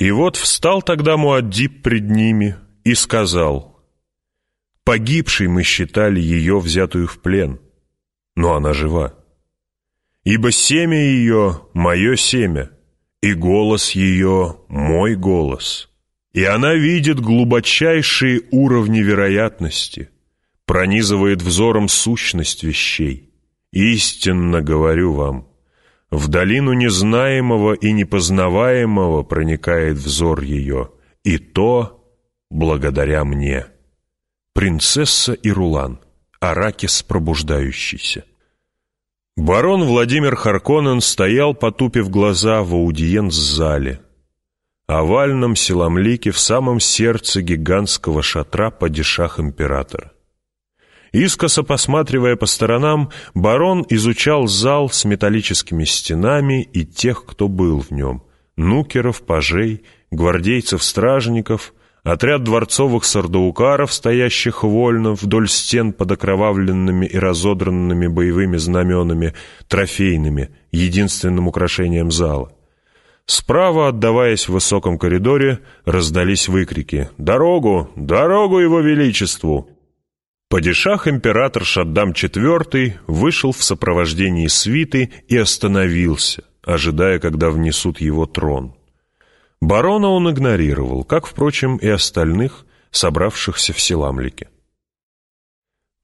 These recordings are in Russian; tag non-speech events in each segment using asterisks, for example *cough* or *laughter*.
И вот встал тогда Муаддиб пред ними и сказал, «Погибшей мы считали ее, взятую в плен, но она жива. Ибо семя ее — мое семя, и голос ее — мой голос. И она видит глубочайшие уровни вероятности, пронизывает взором сущность вещей. Истинно говорю вам, в долину незнаемого и непознаваемого проникает взор ее, и то благодаря мне. Принцесса Ирулан, Аракис пробуждающийся. Барон Владимир Харконен стоял, потупив глаза в аудиенц-зале, овальном селамлике в самом сердце гигантского шатра падишах императора. Искоса посматривая по сторонам, барон изучал зал с металлическими стенами и тех, кто был в нем. Нукеров, пажей, гвардейцев-стражников, отряд дворцовых сардаукаров, стоящих вольно вдоль стен под окровавленными и разодранными боевыми знаменами, трофейными, единственным украшением зала. Справа, отдаваясь в высоком коридоре, раздались выкрики «Дорогу! Дорогу его величеству!» Падишах император Шаддам IV вышел в сопровождении свиты и остановился, ожидая, когда внесут его трон. Барона он игнорировал, как, впрочем, и остальных, собравшихся в Селамлике.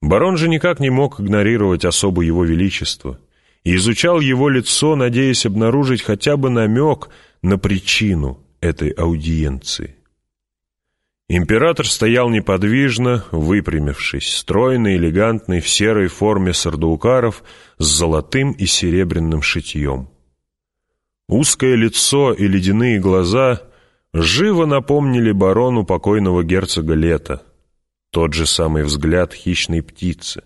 Барон же никак не мог игнорировать особо его величества и изучал его лицо, надеясь обнаружить хотя бы намек на причину этой аудиенции. Император стоял неподвижно, выпрямившись, стройный, элегантный, в серой форме сардаукаров с золотым и серебряным шитьем. Узкое лицо и ледяные глаза живо напомнили барону покойного герцога Лета. Тот же самый взгляд хищной птицы.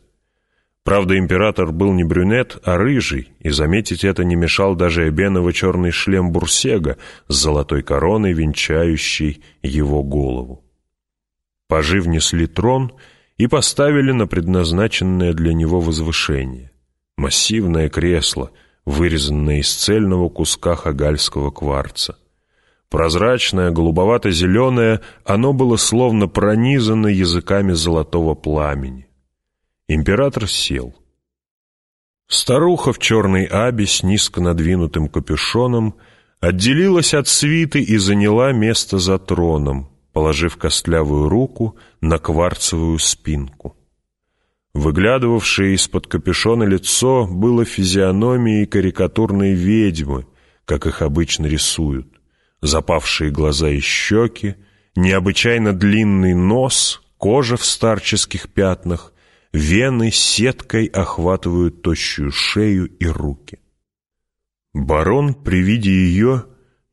Правда, император был не брюнет, а рыжий, и заметить это не мешал даже эбеново черный шлем Бурсега с золотой короной, венчающей его голову. Пажи внесли трон и поставили на предназначенное для него возвышение. Массивное кресло, вырезанное из цельного куска хагальского кварца. Прозрачное, голубовато-зеленое, оно было словно пронизано языками золотого пламени. Император сел. Старуха в черной абе с низко надвинутым капюшоном отделилась от свиты и заняла место за троном, положив костлявую руку на кварцевую спинку. Выглядывавшее из-под капюшона лицо было физиономией карикатурной ведьмы, как их обычно рисуют. Запавшие глаза и щеки, необычайно длинный нос, кожа в старческих пятнах, вены сеткой охватывают тощую шею и руки. Барон при виде ее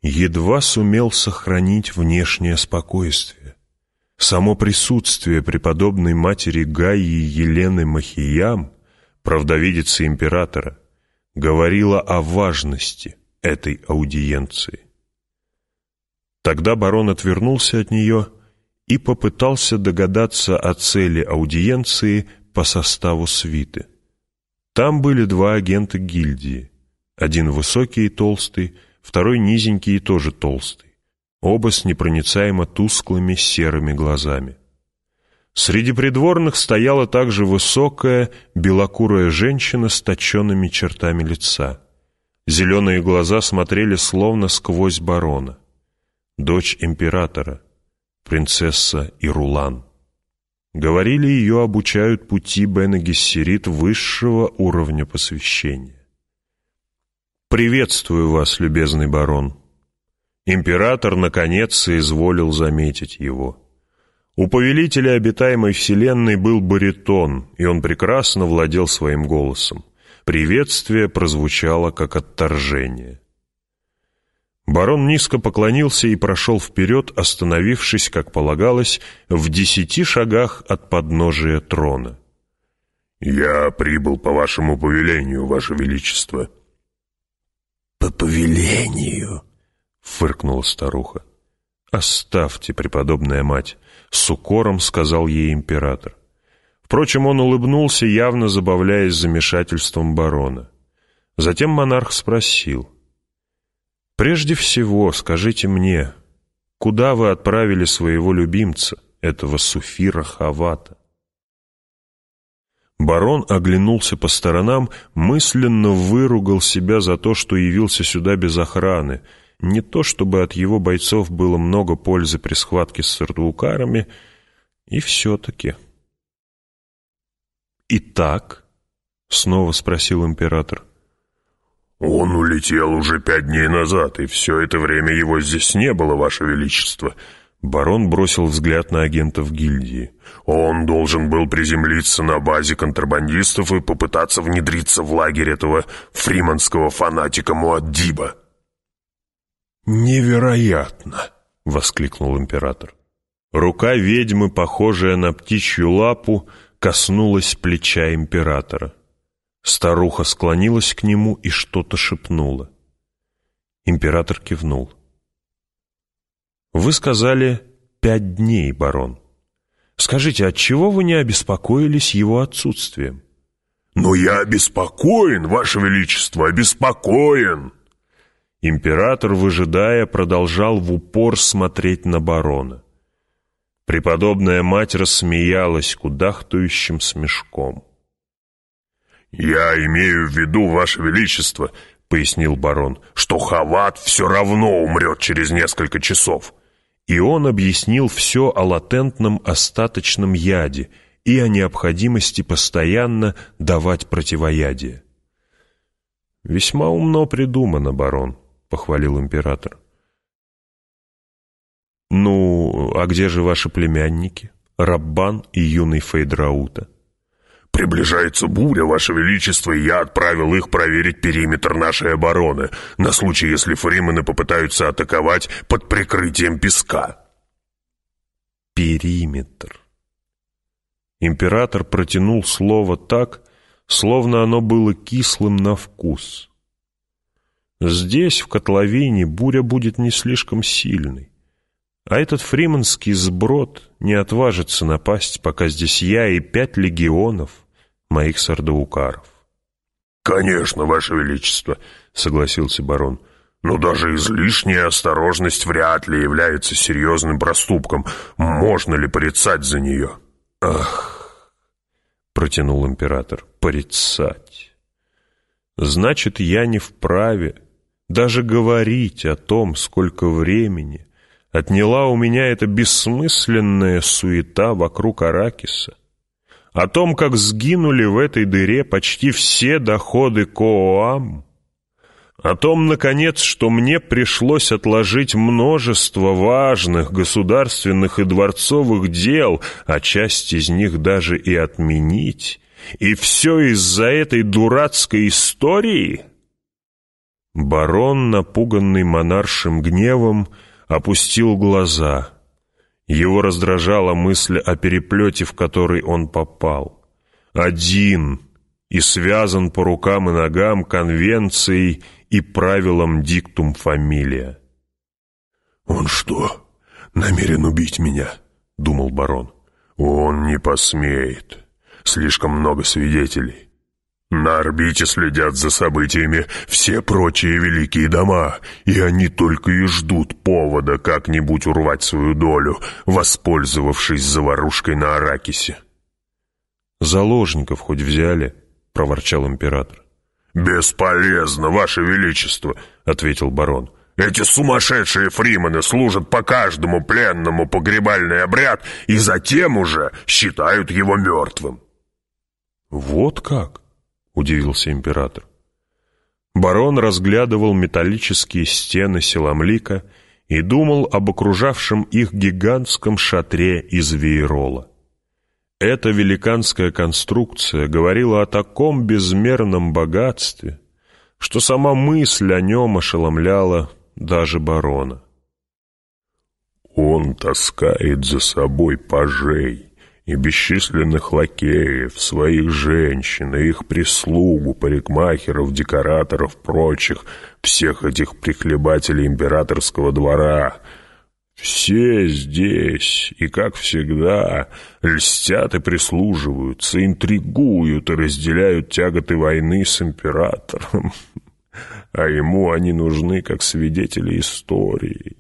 едва сумел сохранить внешнее спокойствие. Само присутствие преподобной матери Гаи Елены Махиям, правдовидицы императора, говорило о важности этой аудиенции. Тогда барон отвернулся от нее и попытался догадаться о цели аудиенции по составу свиты. Там были два агента гильдии, один высокий и толстый, второй низенький и тоже толстый, оба с непроницаемо тусклыми серыми глазами. Среди придворных стояла также высокая, белокурая женщина с точенными чертами лица. Зеленые глаза смотрели словно сквозь барона. Дочь императора, принцесса Ирулан. Говорили, ее обучают пути Бена Гессерит высшего уровня посвящения. «Приветствую вас, любезный барон». Император, наконец, соизволил заметить его. У повелителя обитаемой вселенной был баритон, и он прекрасно владел своим голосом. Приветствие прозвучало как отторжение. Барон низко поклонился и прошел вперед, остановившись, как полагалось, в десяти шагах от подножия трона. «Я прибыл по вашему повелению, ваше величество», «По повелению!» — фыркнула старуха. «Оставьте, преподобная мать!» — с укором сказал ей император. Впрочем, он улыбнулся, явно забавляясь замешательством барона. Затем монарх спросил. «Прежде всего, скажите мне, куда вы отправили своего любимца, этого Суфира Хавата?» Барон оглянулся по сторонам, мысленно выругал себя за то, что явился сюда без охраны. Не то, чтобы от его бойцов было много пользы при схватке с сардуукарами, и все-таки. «Итак?» — снова спросил император. «Он улетел уже пять дней назад, и все это время его здесь не было, Ваше Величество». Барон бросил взгляд на агентов гильдии. «Он должен был приземлиться на базе контрабандистов и попытаться внедриться в лагерь этого фриманского фанатика Муаддиба». «Невероятно!» — воскликнул император. Рука ведьмы, похожая на птичью лапу, коснулась плеча императора. Старуха склонилась к нему и что-то шепнула. Император кивнул. «Вы сказали пять дней, барон. Скажите, отчего вы не обеспокоились его отсутствием?» «Но я обеспокоен, Ваше Величество, обеспокоен!» Император, выжидая, продолжал в упор смотреть на барона. Преподобная мать рассмеялась кудахтающим смешком. «Я имею в виду, Ваше Величество», — пояснил барон, «что Хават все равно умрет через несколько часов». И он объяснил все о латентном остаточном яде и о необходимости постоянно давать противоядие. «Весьма умно придумано, барон», — похвалил император. «Ну, а где же ваши племянники, Раббан и юный Фейдраута?» «Приближается буря, Ваше Величество, и я отправил их проверить периметр нашей обороны, на случай, если фримены попытаются атаковать под прикрытием песка». «Периметр». Император протянул слово так, словно оно было кислым на вкус. Здесь, в котловине, буря будет не слишком сильной. А этот фриманский сброд не отважится напасть, пока здесь я и пять легионов — моих сардаукаров. «Конечно, Ваше Величество», — согласился барон. «Но даже излишняя осторожность вряд ли является серьезным проступком. Можно ли порицать за нее?» «Ах!» — протянул император. «Порицать! Значит, я не вправе даже говорить о том, сколько времени отняла у меня эта бессмысленная суета вокруг Аракиса о том, как сгинули в этой дыре почти все доходы Кооам, о том, наконец, что мне пришлось отложить множество важных государственных и дворцовых дел, а часть из них даже и отменить, и все из-за этой дурацкой истории? Барон, напуганный монаршим гневом, опустил глаза — его раздражала мысль о переплете, в который он попал. Один и связан по рукам и ногам конвенцией и правилом диктум фамилия. «Он что, намерен убить меня?» — думал барон. «Он не посмеет. Слишком много свидетелей. На орбите следят за событиями все прочие великие дома, и они только и ждут повода как-нибудь урвать свою долю, воспользовавшись заварушкой на Аракисе. «Заложников хоть взяли?» — проворчал император. «Бесполезно, ваше величество», — ответил барон. «Эти сумасшедшие фримены служат по каждому пленному погребальный обряд и затем уже считают его мертвым». «Вот как?» Удивился император. Барон разглядывал металлические стены Селамлика и думал об окружавшем их гигантском шатре из веерола. Эта великанская конструкция говорила о таком безмерном богатстве, что сама мысль о нем ошеломляла даже барона. «Он таскает за собой пажей», и бесчисленных лакеев, своих женщин, и их прислугу, парикмахеров, декораторов, прочих, всех этих прихлебателей императорского двора. Все здесь, и, как всегда, льстят и прислуживаются, интригуют и разделяют тяготы войны с императором. *laughs* А ему они нужны как свидетели истории.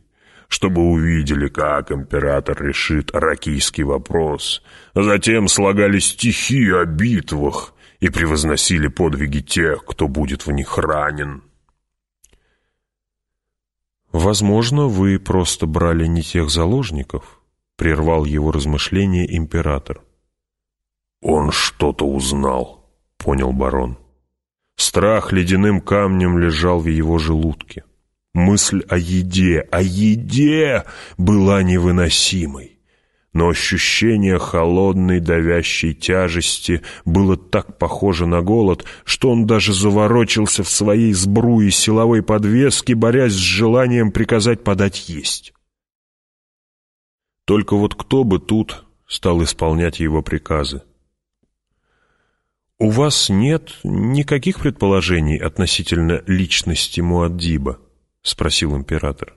Чтобы увидели, как император решит аракийский вопрос. Затем слагали стихи о битвах и превозносили подвиги тех, кто будет в них ранен. «Возможно, вы просто брали не тех заложников», — прервал его размышления император. «Он что-то узнал», — понял барон. Страх ледяным камнем лежал в его желудке. Мысль о еде, о еде была невыносимой. Но ощущение холодной давящей тяжести было так похоже на голод, что он даже заворочился в своей сбруе силовой подвески, борясь с желанием приказать подать есть. Только вот кто бы тут стал исполнять его приказы? «У вас нет никаких предположений относительно личности Муаддиба?» — спросил император.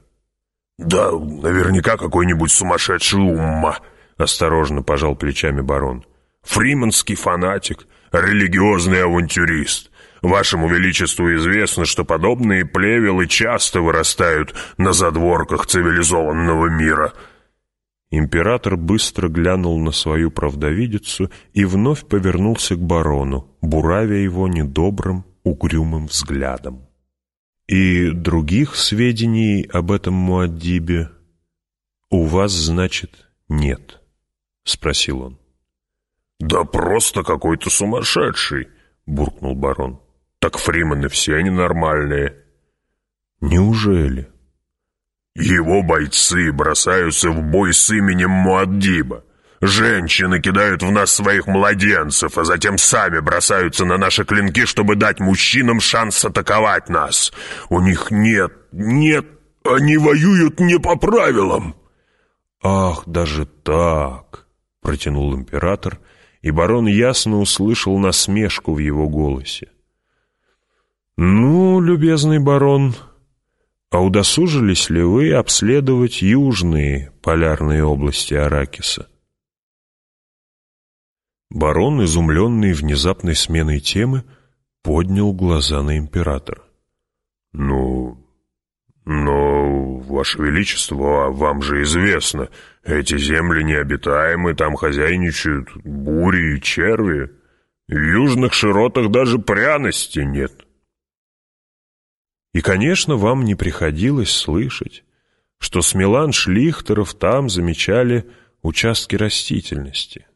«Да, наверняка какой-нибудь сумасшедший умма», — осторожно пожал плечами барон. «Фриманский фанатик, религиозный авантюрист. Вашему Величеству известно, что подобные плевелы часто вырастают на задворках цивилизованного мира». Император быстро глянул на свою правдовидицу и вновь повернулся к барону, буравя его недобрым, угрюмым взглядом. «И других сведений об этом Муаддибе у вас, значит, нет?» — спросил он. «Да просто какой-то сумасшедший!» — буркнул барон. «Так фримены все ненормальные». «Неужели?» Его бойцы бросаются в бой с именем Муаддиба. Женщины кидают в нас своих младенцев, а затем сами бросаются на наши клинки, чтобы дать мужчинам шанс атаковать нас. У них нет, нет, они воюют не по правилам. Ах, даже так, протянул император, и барон ясно услышал насмешку в его голосе. Ну, любезный барон, а удосужились ли вы обследовать южные полярные области Аракиса? Барон, изумленный внезапной сменой темы, поднял глаза на императора. «Ну, но, Ваше Величество, а вам же известно, эти земли необитаемы, там хозяйничают бури и черви. В южных широтах даже пряности нет». И, конечно, вам не приходилось слышать, что с меланж Лихтеров там замечали участки растительности.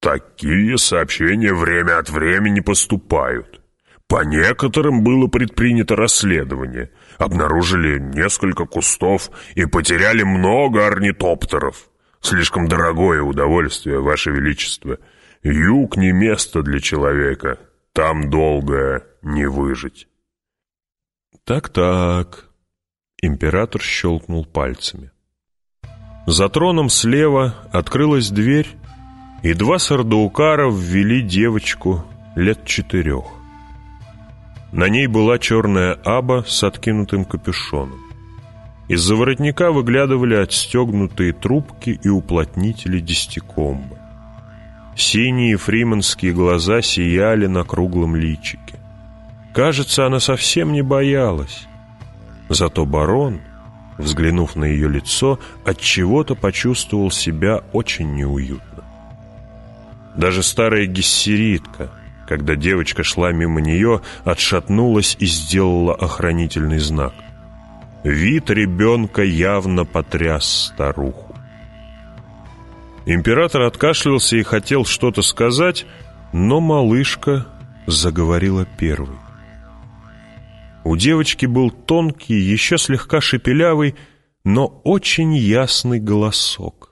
Такие сообщения время от времени поступают. По некоторым было предпринято расследование. Обнаружили несколько кустов и потеряли много орнитоптеров. Слишком дорогое удовольствие, Ваше Величество. Юг не место для человека. Там долго не выжить. «Так-так», — император щелкнул пальцами. За троном слева открылась дверь, и два сардаукара ввели девочку лет четырех. На ней была черная аба с откинутым капюшоном. Из-за воротника выглядывали отстегнутые трубки и уплотнители десятикомбы. Синие фриманские глаза сияли на круглом личике. Кажется, она совсем не боялась. Зато барон, взглянув на ее лицо, от чего-то почувствовал себя очень неуютно. Даже старая гессеритка, когда девочка шла мимо нее, отшатнулась и сделала охранительный знак. Вид ребенка явно потряс старуху. Император откашлялся и хотел что-то сказать, но малышка заговорила первой. У девочки был тонкий, еще слегка шепелявый, но очень ясный голосок.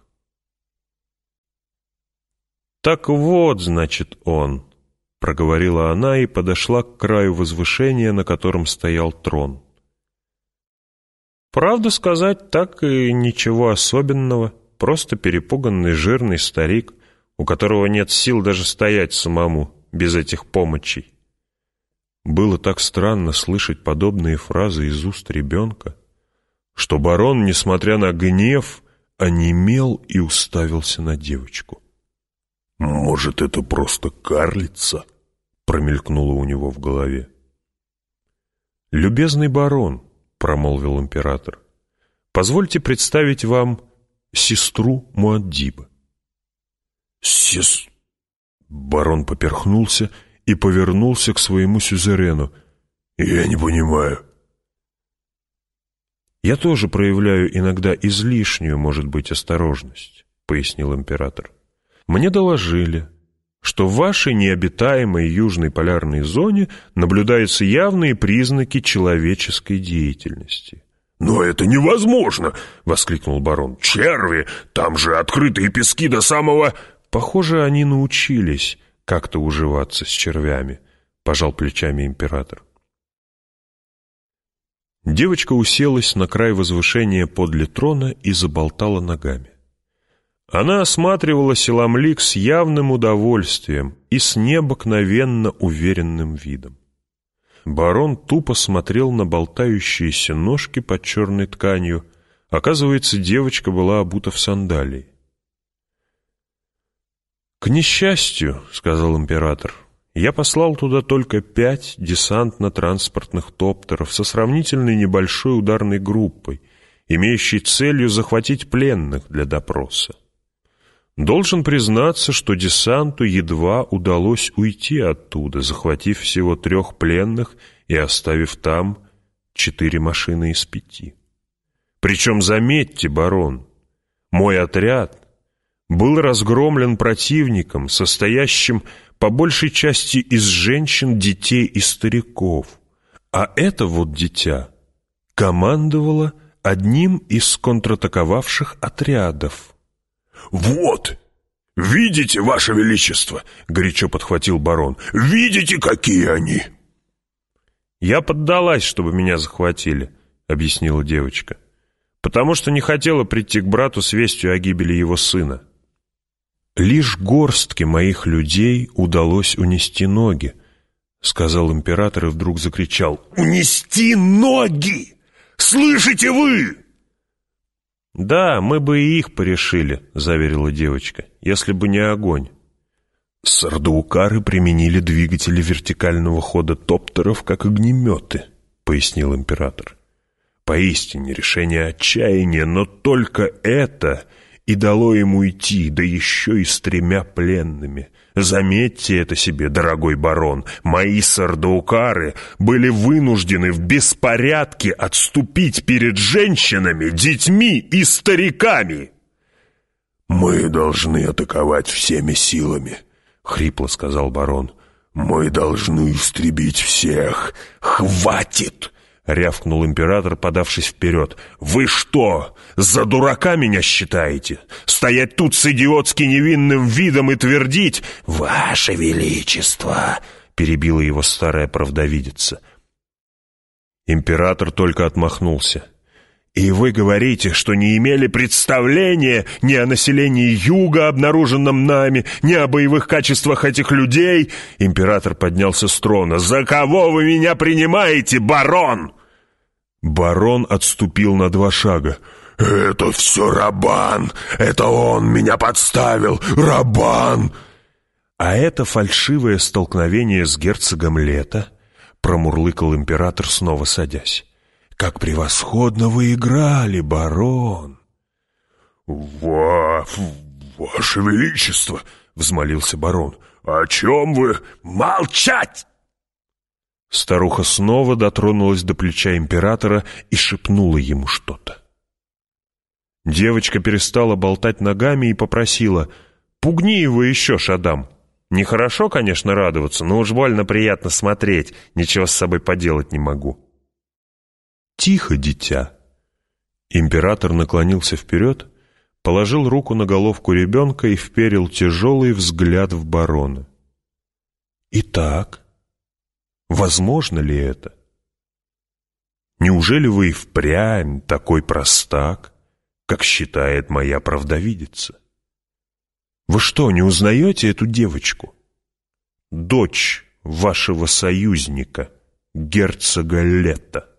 «Так вот, значит, он», — проговорила она и подошла к краю возвышения, на котором стоял трон. Правда сказать, так и ничего особенного, просто перепуганный жирный старик, у которого нет сил даже стоять самому, без этих помощей. Было так странно слышать подобные фразы из уст ребенка, что барон, несмотря на гнев, онемел и уставился на девочку. «Может, это просто карлица?» — промелькнуло у него в голове. «Любезный барон», — промолвил император, Позвольте представить вам сестру Муаддиба. Сес... Барон поперхнулся и повернулся к своему сюзерену. Я не понимаю. «Я тоже проявляю иногда излишнюю, может быть, осторожность», — пояснил император. «Мне доложили, что в вашей необитаемой южной полярной зоне наблюдаются явные признаки человеческой деятельности». «Но это невозможно!» — воскликнул барон. «Черви! Там же открытые пески до самого...» «Похоже, они научились как-то уживаться с червями», — пожал плечами император. Девочка уселась на край возвышения подле трона и заболтала ногами. Она осматривала Селамлик с явным удовольствием и с необыкновенно уверенным видом. Барон тупо смотрел на болтающиеся ножки под черной тканью. Оказывается, девочка была обута в сандалии. «К несчастью», — сказал император, я послал туда только пять десантно-транспортных топтеров со сравнительно небольшой ударной группой, имеющей целью захватить пленных для допроса. Должен признаться, что десанту едва удалось уйти оттуда, захватив всего трех пленных и оставив там четыре машины из пяти. Причем, заметьте, барон, мой отряд был разгромлен противником, состоящим по большей части из женщин, детей и стариков. А это вот дитя командовало одним из контратаковавших отрядов. «Вот! Видите, Ваше Величество!» — горячо подхватил барон. «Видите, какие они!» «Я поддалась, чтобы меня захватили», — объяснила девочка, «потому что не хотела прийти к брату с вестью о гибели его сына». «Лишь горстке моих людей удалось унести ноги», — сказал император и вдруг закричал. «Унести ноги! Слышите вы?» «Да, мы бы и их порешили», — заверила девочка, — «если бы не огонь». «Сардаукары применили двигатели вертикального хода топтеров как огнеметы», — пояснил император. «Поистине решение отчаяния, но только это и дало ему идти, да еще и с тремя пленными. Заметьте это себе, дорогой барон, мои сардаукары были вынуждены в беспорядке отступить перед женщинами, детьми и стариками. «Мы должны атаковать всеми силами», — хрипло сказал барон. «Мы должны истребить всех. Хватит!» — рявкнул император, подавшись вперед. «Вы что, за дурака меня считаете? Стоять тут с идиотски невинным видом и твердить «Ваше Величество!» — перебила его старая правдовидица. Император только отмахнулся. «И вы говорите, что не имели представления ни о населении Юга, обнаруженном нами, ни о боевых качествах этих людей?» Император поднялся с трона. «За кого вы меня принимаете, барон?» Барон отступил на два шага. «Это все Рабан! Это он меня подставил! Рабан!» «А это фальшивое столкновение с герцогом Лето?» Промурлыкал император, снова садясь. «Как превосходно вы играли, барон!» «Ва... ваше величество!» — взмолился барон. «О чем вы? Молчать!» Старуха снова дотронулась до плеча императора и шепнула ему что-то. Девочка перестала болтать ногами и попросила «Пугни его еще, Шадам!» Нехорошо, конечно, радоваться, но уж больно приятно смотреть, ничего с собой поделать не могу. «Тихо, дитя!» Император наклонился вперед, положил руку на головку ребенка и вперил тяжелый взгляд в барона. «Итак, возможно ли это? Неужели вы и впрямь такой простак, как считает моя правдовидица? Вы что, не узнаете эту девочку? Дочь вашего союзника, герцога Летта.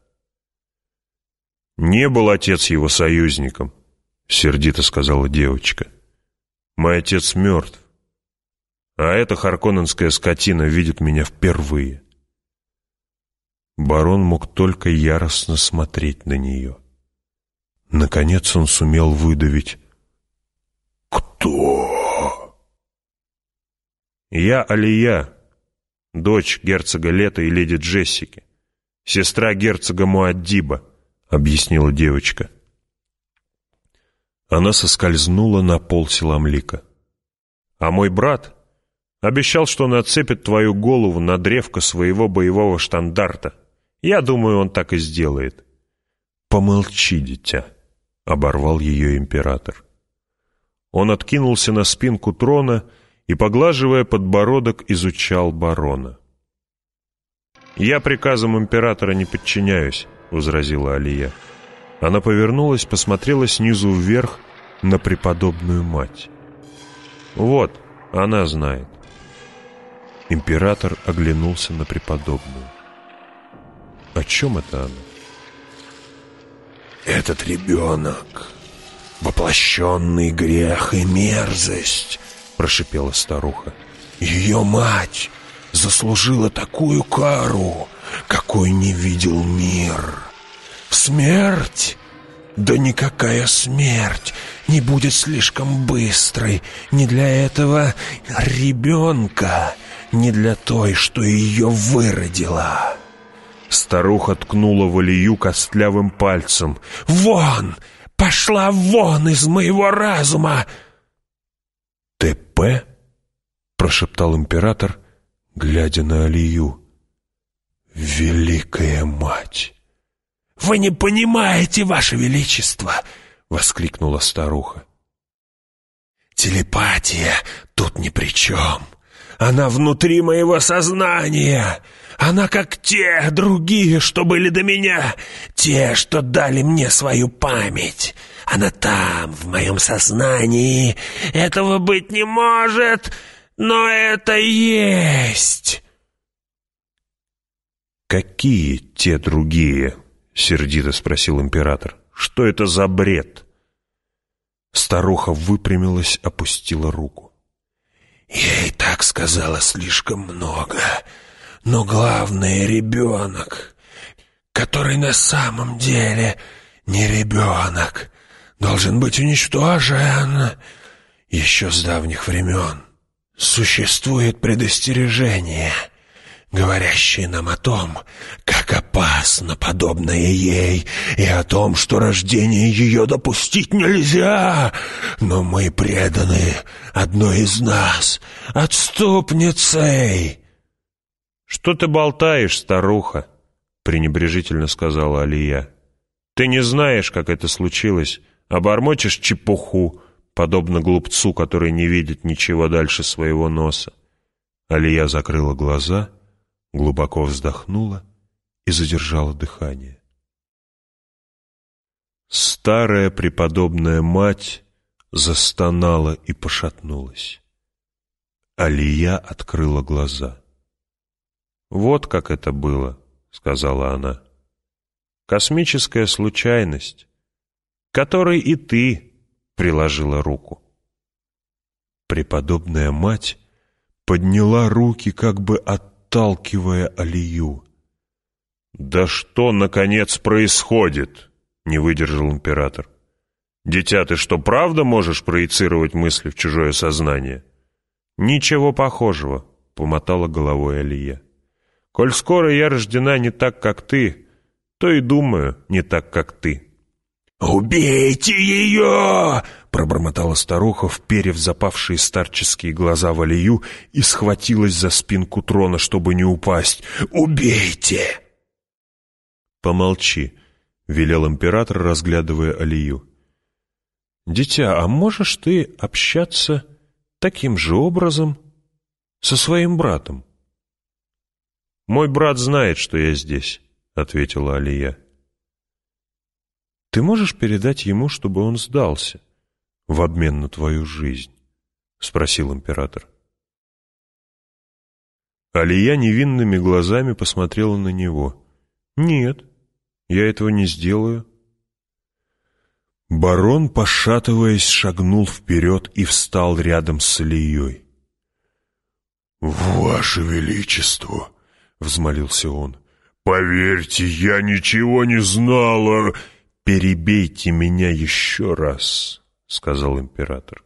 «Не был отец его союзником», — сердито сказала девочка. «Мой отец мертв, а эта харконненская скотина видит меня впервые». Барон мог только яростно смотреть на нее. На Наконец он сумел выдавить. «Кто?» «Я Алия, дочь герцога Лета и леди Джессики, сестра герцога Муаддиба», — объяснила девочка. Она соскользнула на пол Селамлика. «А мой брат обещал, что он отцепит твою голову на древко своего боевого штандарта. Я думаю, он так и сделает». «Помолчи, дитя», — оборвал ее император. Он откинулся на спинку трона и, поглаживая подбородок, изучал барона. «Я приказам императора не подчиняюсь», — возразила Алия. Она повернулась, посмотрела снизу вверх на преподобную мать. «Вот, она знает». Император оглянулся на преподобную. «О чем это она?» «Этот ребенок воплощенный грех и мерзость», — прошипела старуха. «Ее мать заслужила такую кару, какой не видел мир. Смерть? Да никакая смерть не будет слишком быстрой ни для этого ребенка, ни для той, что ее выродила». Старуха ткнула в Алию костлявым пальцем. «Вон! Пошла вон из моего разума!» «ТП?» — прошептал император, глядя на Алию. «Великая мать!» «Вы не понимаете, Ваше Величество!» — воскликнула старуха. «Телепатия тут ни при чем. Она внутри моего сознания. Она как те другие, что были до меня, те, что дали мне свою память. Она там, в моем сознании. Этого быть не может, но это есть». «Какие те другие?» — сердито спросил император. «Что это за бред?» Старуха выпрямилась, опустила руку. «Я и так сказала слишком много. Но главное — ребенок, который на самом деле не ребенок, должен быть уничтожен еще с давних времен. Существует предостережение, говорящее нам о том, как опасно подобное ей, и о том, что рождение ее допустить нельзя. Но мы преданы одной из нас, отступницей». «Что ты болтаешь, старуха?» — пренебрежительно сказала Алия. «Ты не знаешь, как это случилось, а чепуху, подобно глупцу, который не видит ничего дальше своего носа». Алия закрыла глаза, глубоко вздохнула и задержала дыхание. Старая преподобная мать застонала и пошатнулась. Алия открыла глаза — «Вот как это было», — сказала она. «Космическая случайность, которой и ты приложила руку». Преподобная мать подняла руки, как бы отталкивая Алию. «Да что, наконец, происходит?» — не выдержал император. «Дитя, ты что, правда можешь проецировать мысли в чужое сознание?» «Ничего похожего», — помотала головой Алия. Коль скоро я рождена не так, как ты, то и думаю не так, как ты». «Убейте ее!» — пробормотала старуха, вперев запавшие старческие глаза в Алию и схватилась за спинку трона, чтобы не упасть. «Убейте!» «Помолчи», — велел император, разглядывая Алию. «Дитя, а можешь ты общаться таким же образом со своим братом?» «Мой брат знает, что я здесь», — ответила Алия. «Ты можешь передать ему, чтобы он сдался в обмен на твою жизнь?» — спросил император. Алия невинными глазами посмотрела на него. «Нет, я этого не сделаю». Барон, пошатываясь, шагнул вперед и встал рядом с Алией. «Ваше Величество!» — взмолился он. «Поверьте, я ничего не знала!» «Перебейте меня еще раз», — сказал император.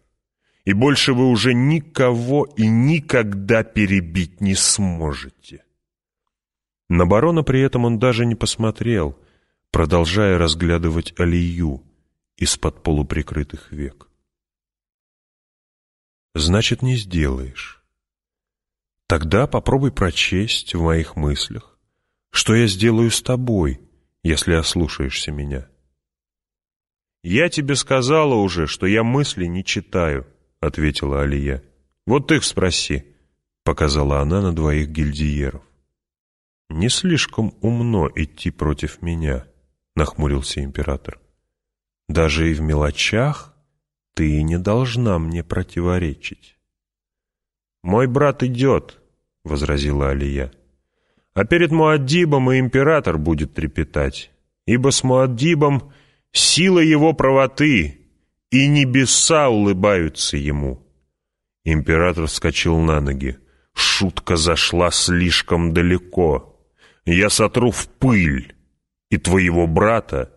«И больше вы уже никого и никогда перебить не сможете». На барона при этом он даже не посмотрел, продолжая разглядывать Алию из-под полуприкрытых век. «Значит, не сделаешь. Тогда попробуй прочесть в моих мыслях, что я сделаю с тобой, если ослушаешься меня». «Я тебе сказала уже, что я мысли не читаю», — ответила Алия. «Вот их спроси», — показала она на двоих гильдиеров. «Не слишком умно идти против меня», — нахмурился император. «Даже и в мелочах ты не должна мне противоречить». «Мой брат идет», — возразила Алия. «А перед Муаддибом и император будет трепетать, ибо с Муаддибом сила его правоты, и небеса улыбаются ему». Император вскочил на ноги. Шутка зашла слишком далеко. Я сотру в пыль и твоего брата,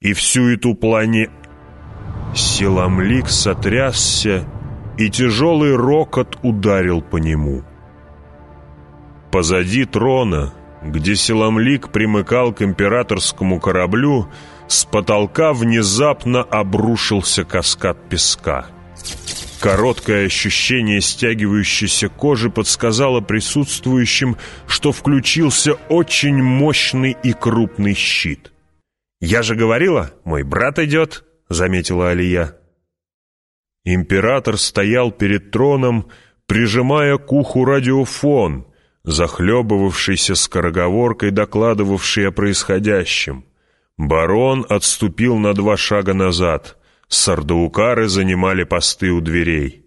и всю эту плане... Селамлик сотрясся, и тяжелый рокот ударил по нему. Позади трона, где Селамлик примыкал к императорскому кораблю, с потолка внезапно обрушился каскад песка. Короткое ощущение стягивающейся кожи подсказало присутствующим, что включился очень мощный и крупный щит. «Я же говорила, мой брат идет», — заметила Алия. Император стоял перед троном, прижимая к уху радиофон, захлебывавшийся скороговоркой, докладывавший о происходящем. Барон отступил на два шага назад. Сардаукары занимали посты у дверей.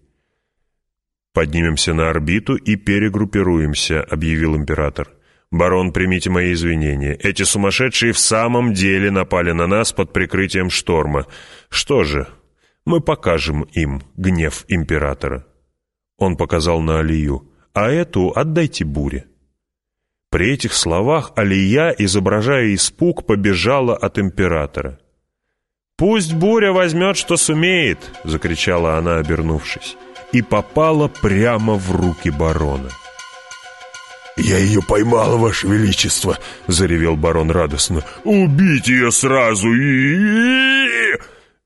«Поднимемся на орбиту и перегруппируемся», — объявил император. «Барон, примите мои извинения. Эти сумасшедшие в самом деле напали на нас под прикрытием шторма. Что же, мы покажем им гнев императора». Он показал на Алию. «А эту отдайте буре». При этих словах Алия, изображая испуг, побежала от императора. «Пусть буря возьмет, что сумеет!» — закричала она, обернувшись, и попала прямо в руки барона. «Я ее поймала, Ваше Величество!» — заревел барон радостно. «Убить ее сразу и...»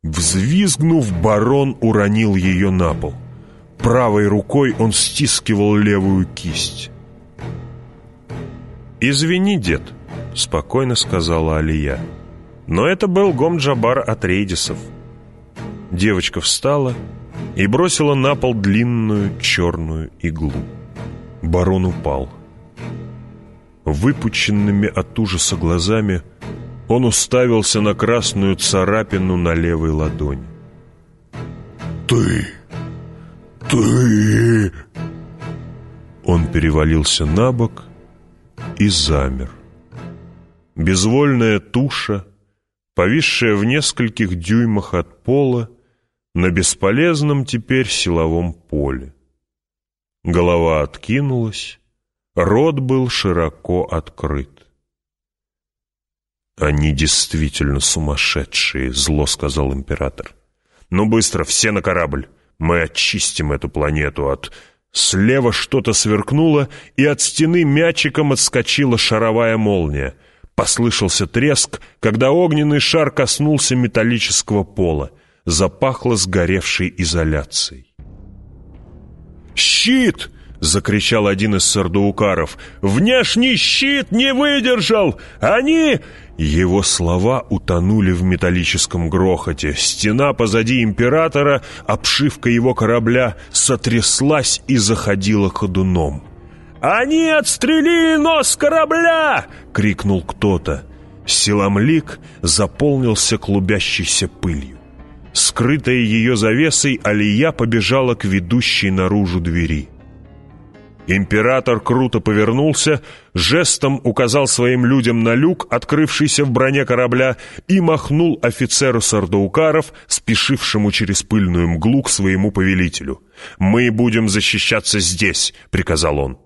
Взвизгнув, барон уронил ее на пол. Правой рукой он стискивал левую кисть. «Извини, дед», — спокойно сказала Алия. Но это был Гомджабар от Рейдисов. Девочка встала и бросила на пол длинную черную иглу. Барон упал. Выпученными от ужаса глазами он уставился на красную царапину на левой ладони. «Ты! Ты!» Он перевалился на бок и замер. Безвольная туша, повисшая в нескольких дюймах от пола, на бесполезном теперь силовом поле. Голова откинулась, рот был широко открыт. «Они действительно сумасшедшие», — зло сказал император. «Ну быстро, все на корабль! Мы очистим эту планету от...» Слева что-то сверкнуло, и от стены мячиком отскочила шаровая молния. Послышался треск, когда огненный шар коснулся металлического пола. Запахло сгоревшей изоляцией. «Щит!» — закричал один из сардуукаров. «Внешний щит не выдержал! Они...» Его слова утонули в металлическом грохоте. Стена позади императора, обшивка его корабля, сотряслась и заходила ходуном. «Они отстрелили нос корабля!» — крикнул кто-то. Силамлик заполнился клубящейся пылью. Скрытая ее завесой, Алия побежала к ведущей наружу двери. Император круто повернулся, жестом указал своим людям на люк, открывшийся в броне корабля, и махнул офицеру сардаукаров, спешившему через пыльную мглу к своему повелителю. «Мы будем защищаться здесь», — приказал он.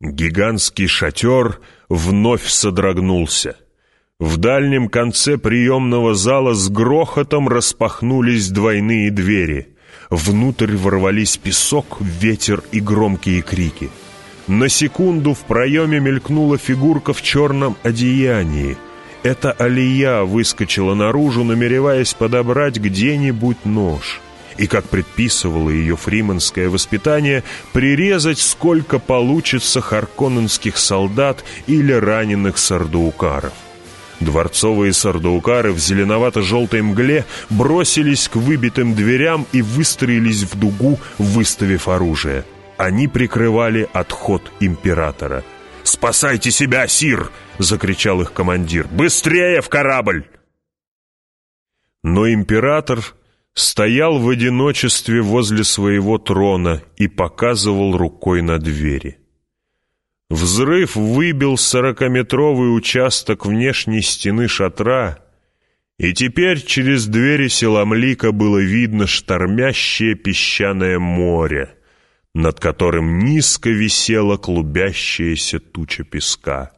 Гигантский шатер вновь содрогнулся. В дальнем конце приемного зала с грохотом распахнулись двойные двери. Внутрь ворвались песок, ветер и громкие крики. На секунду в проеме мелькнула фигурка в черном одеянии. Эта Алия выскочила наружу, намереваясь подобрать где-нибудь нож и, как предписывало ее фриманское воспитание, прирезать сколько получится харконненских солдат или раненых сардаукаров. Дворцовые сардаукары в зеленовато-желтой мгле бросились к выбитым дверям и выстроились в дугу, выставив оружие. Они прикрывали отход императора. «Спасайте себя, сир!» — закричал их командир. «Быстрее в корабль!» Но император стоял в одиночестве возле своего трона и показывал рукой на двери. Взрыв выбил сорокаметровый участок внешней стены шатра, и теперь через двери Селамлика было видно штормящее песчаное море, над которым низко висела клубящаяся туча песка.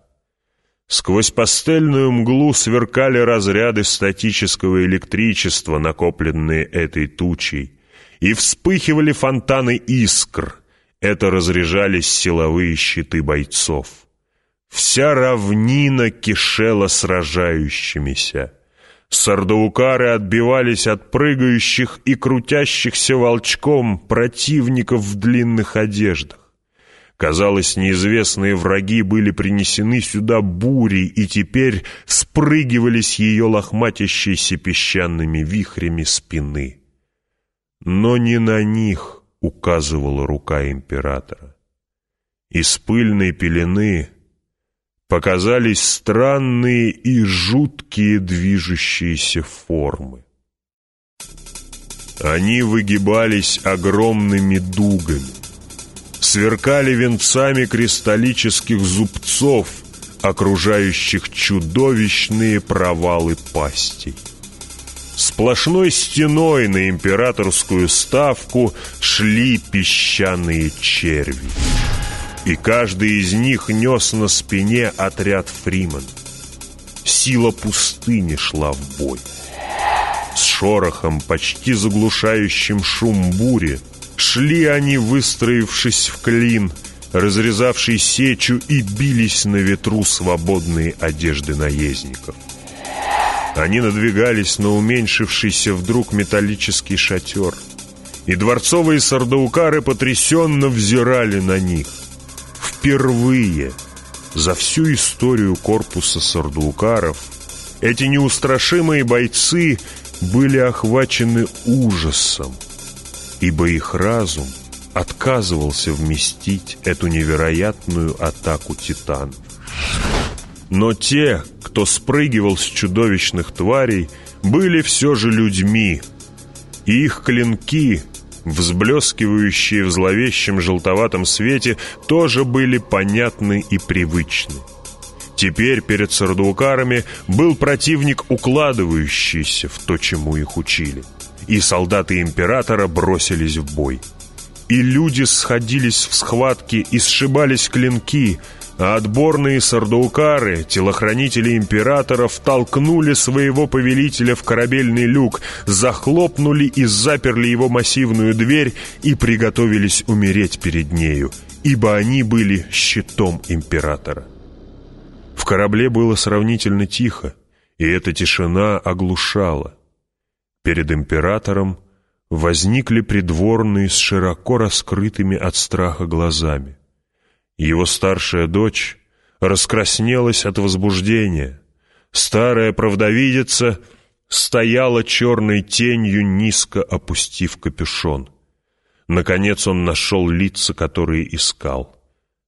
Сквозь пастельную мглу сверкали разряды статического электричества, накопленные этой тучей, и вспыхивали фонтаны искр. Это разряжались силовые щиты бойцов. Вся равнина кишела сражающимися. Сардаукары отбивались от прыгающих и крутящихся волчком противников в длинных одеждах. Казалось, неизвестные враги были принесены сюда бурей и теперь спрыгивали с ее лохматящейся песчаными вихрями спины. Но не на них указывала рука императора. Из пыльной пелены показались странные и жуткие движущиеся формы. Они выгибались огромными дугами, сверкали венцами кристаллических зубцов, окружающих чудовищные провалы пастей. Сплошной стеной на императорскую ставку шли песчаные черви. И каждый из них нес на спине отряд Фриман. Сила пустыни шла в бой. С шорохом, почти заглушающим шум бури, Шли они, выстроившись в клин, разрезавший сечу, и бились на ветру свободные одежды наездников. Они надвигались на уменьшившийся вдруг металлический шатер, и дворцовые сардаукары потрясенно взирали на них. Впервые за всю историю корпуса сардаукаров эти неустрашимые бойцы были охвачены ужасом, ибо их разум отказывался вместить эту невероятную атаку титанов. Но те, кто спрыгивал с чудовищных тварей, были все же людьми, и их клинки, взблескивающие в зловещем желтоватом свете, тоже были понятны и привычны. Теперь перед сардуукарами был противник, укладывающийся в то, чему их учили – и солдаты императора бросились в бой. И люди сходились в схватке и сшибались клинки, а отборные сардаукары, телохранители императора, втолкнули своего повелителя в корабельный люк, захлопнули и заперли его массивную дверь и приготовились умереть перед нею, ибо они были щитом императора. В корабле было сравнительно тихо, и эта тишина оглушала. Перед императором возникли придворные с широко раскрытыми от страха глазами. Его старшая дочь раскраснелась от возбуждения. Старая правдовидица стояла черной тенью, низко опустив капюшон. Наконец он нашел лица, которые искал.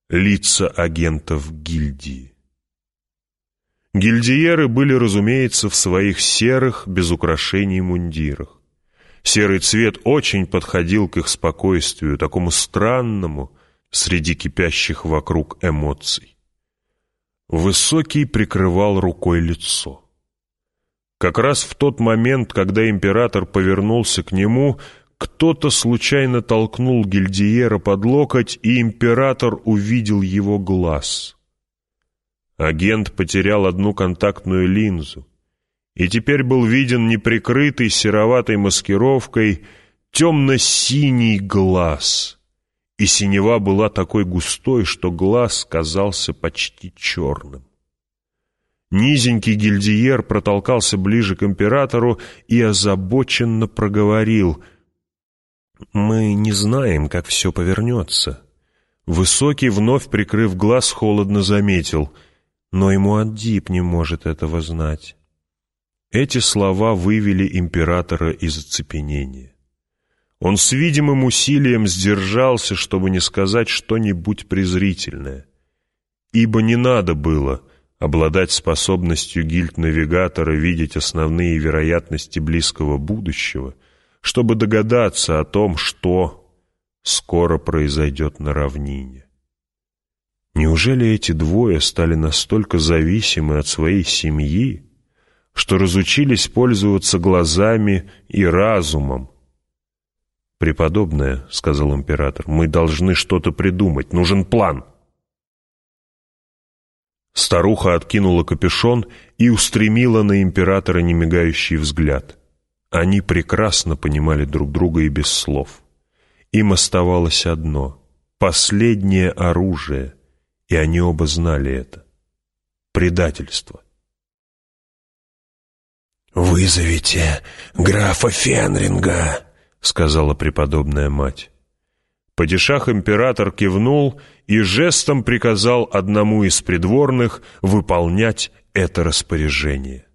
Лица агентов гильдии. Гильдиеры были, разумеется, в своих серых, без украшений мундирах. Серый цвет очень подходил к их спокойствию, такому странному среди кипящих вокруг эмоций. Высокий прикрывал рукой лицо. Как раз в тот момент, когда император повернулся к нему, кто-то случайно толкнул гильдиера под локоть, и император увидел его глаз — Агент потерял одну контактную линзу, и теперь был виден неприкрытый сероватой маскировкой темно-синий глаз, и синева была такой густой, что глаз казался почти черным. Низенький гильдиер протолкался ближе к императору и озабоченно проговорил. «Мы не знаем, как все повернется». Высокий, вновь прикрыв глаз, холодно заметил. «Но ему Аддип не может этого знать». Эти слова вывели императора из оцепенения. Он с видимым усилием сдержался, чтобы не сказать что-нибудь презрительное. Ибо не надо было обладать способностью гильд-навигатора видеть основные вероятности близкого будущего, чтобы догадаться о том, что скоро произойдет на равнине. Неужели эти двое стали настолько зависимы от своей семьи, что разучились пользоваться глазами и разумом? «Преподобная», — сказал император, — «мы должны что-то придумать, нужен план». Старуха откинула капюшон и устремила на императора немигающий взгляд. Они прекрасно понимали друг друга и без слов. Им оставалось одно — последнее оружие, и они оба знали это — предательство. «Вызовите графа Фенринга», — сказала преподобная мать. Падишах император кивнул и жестом приказал одному из придворных выполнять это распоряжение.